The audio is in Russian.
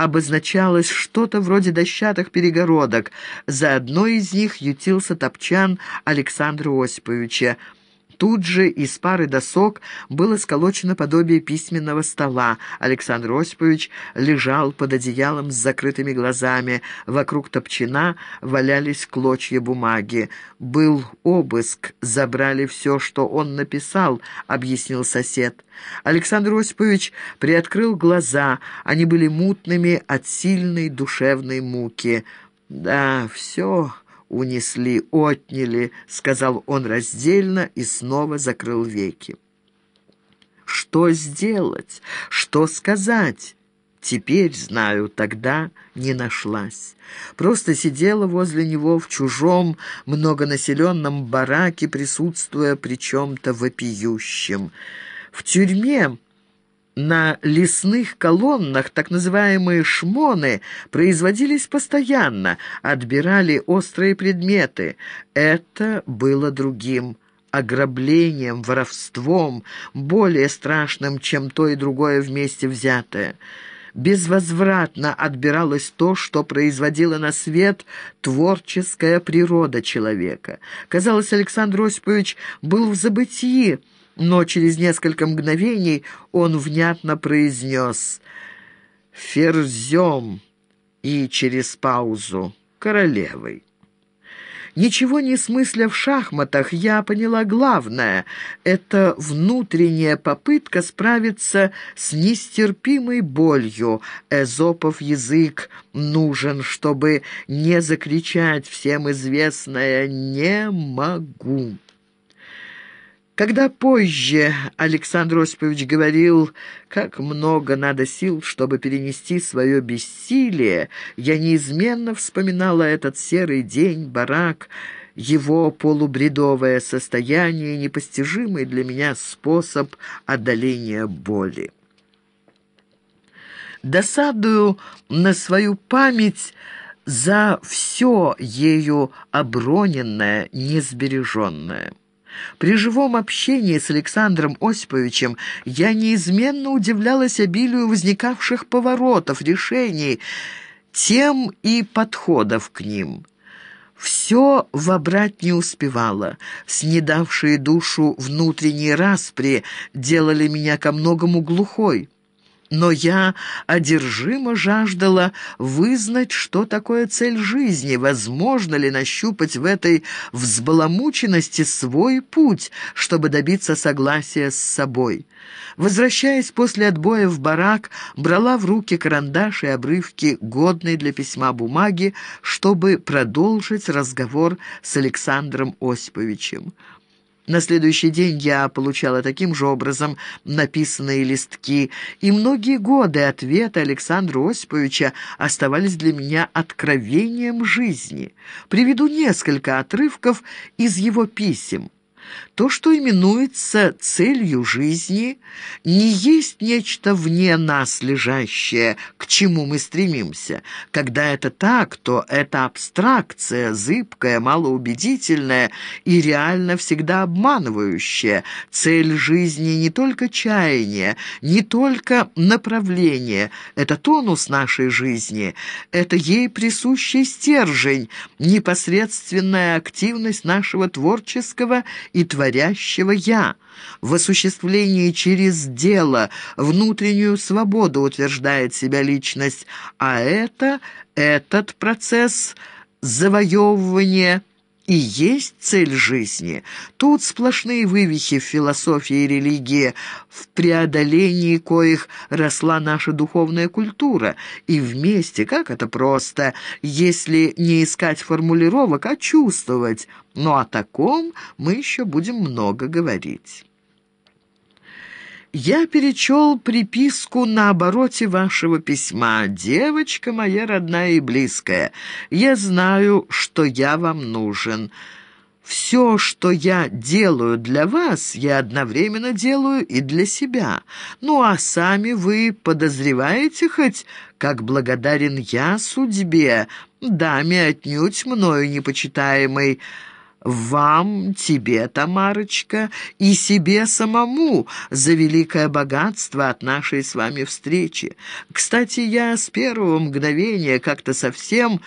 обозначалось что-то вроде дощатых перегородок. За одной из них ютился топчан Александра Осиповича. Тут же из пары досок было сколочено подобие письменного стола. Александр Осипович лежал под одеялом с закрытыми глазами. Вокруг топчина валялись клочья бумаги. «Был обыск, забрали все, что он написал», — объяснил сосед. Александр Осипович приоткрыл глаза. Они были мутными от сильной душевной муки. «Да, все...» унесли, отняли», — сказал он раздельно и снова закрыл веки. «Что сделать? Что сказать?» Теперь знаю, тогда не нашлась. Просто сидела возле него в чужом многонаселенном бараке, присутствуя при чем-то вопиющем. В тюрьме на лесных колоннах так называемые шмоны производились постоянно, отбирали острые предметы. Это было другим ограблением, воровством, более страшным, чем то и другое вместе взятое. Безвозвратно отбиралось то, что производила на свет творческая природа человека. Казалось, Александр Осипович был в забытии, но через несколько мгновений он внятно произнес «Ферзем» и через паузу «Королевой». Ничего не смысля в шахматах, я поняла главное — это внутренняя попытка справиться с нестерпимой болью. Эзопов язык нужен, чтобы не закричать всем известное «не могу». Когда позже Александр Осипович говорил, как много надо сил, чтобы перенести свое бессилие, я неизменно вспоминала этот серый день, барак, его полубредовое состояние, непостижимый для меня способ одоления боли. Досадую на свою память за все ею оброненное, несбереженное. При живом общении с Александром Осиповичем я неизменно удивлялась обилию возникавших поворотов, решений, тем и подходов к ним. Все вобрать не успевала. Снедавшие душу внутренние распри делали меня ко многому глухой но я одержимо жаждала вызнать, что такое цель жизни, возможно ли нащупать в этой взбаламученности свой путь, чтобы добиться согласия с собой. Возвращаясь после отбоя в барак, брала в руки карандаш и обрывки, годные для письма бумаги, чтобы продолжить разговор с Александром Осиповичем. На следующий день я получала таким же образом написанные листки, и многие годы ответы Александра Осиповича оставались для меня откровением жизни. Приведу несколько отрывков из его писем. То, что именуется целью жизни, не есть нечто вне нас лежащее, к чему мы стремимся. Когда это так, то это абстракция, зыбкая, малоубедительная и реально всегда обманывающая. Цель жизни не только чаяние, не только направление, это тонус нашей жизни, это ей присущий стержень, непосредственная активность нашего творческого и и творящего «я», в осуществлении через дело, внутреннюю свободу утверждает себя личность, а это, этот процесс завоевывания – и есть цель жизни. Тут сплошные вывихи в философии и религии, в преодолении коих росла наша духовная культура. И вместе, как это просто, если не искать формулировок, а чувствовать. Но о таком мы еще будем много говорить. Я перечел приписку на обороте вашего письма. «Девочка моя родная и близкая, я знаю, что я вам нужен. Все, что я делаю для вас, я одновременно делаю и для себя. Ну а сами вы подозреваете хоть, как благодарен я судьбе, даме отнюдь мною непочитаемой, вам, тебе, Тамарочка, и себе самому за великое богатство от нашей с вами встречи. Кстати, я с первого мгновения как-то совсем